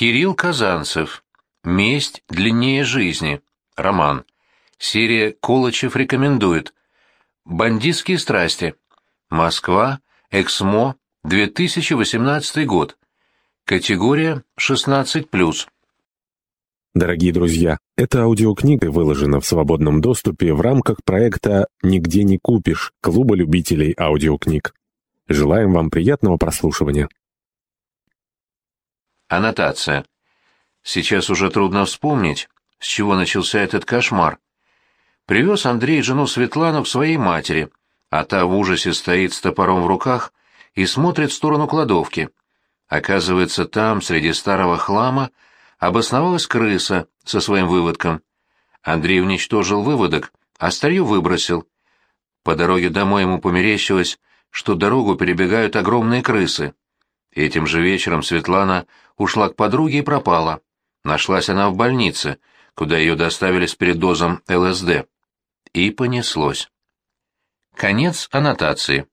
Кирилл Казанцев. Месть длиннее жизни. Роман. Серия Колычев рекомендует. Бандитские страсти. Москва. Эксмо. 2018 год. Категория 16+. Дорогие друзья, эта аудиокнига выложена в свободном доступе в рамках проекта «Нигде не купишь» Клуба любителей аудиокниг. Желаем вам приятного прослушивания. Аннотация. Сейчас уже трудно вспомнить, с чего начался этот кошмар. Привез Андрей жену Светлану к своей матери, а та в ужасе стоит с топором в руках и смотрит в сторону кладовки. Оказывается, там, среди старого хлама, обосновалась крыса со своим выводком. Андрей уничтожил выводок, а старью выбросил. По дороге домой ему померещилось, что дорогу перебегают огромные крысы. Этим же вечером Светлана ушла к подруге и пропала. Нашлась она в больнице, куда ее доставили с передозом ЛСД. И понеслось. Конец аннотации.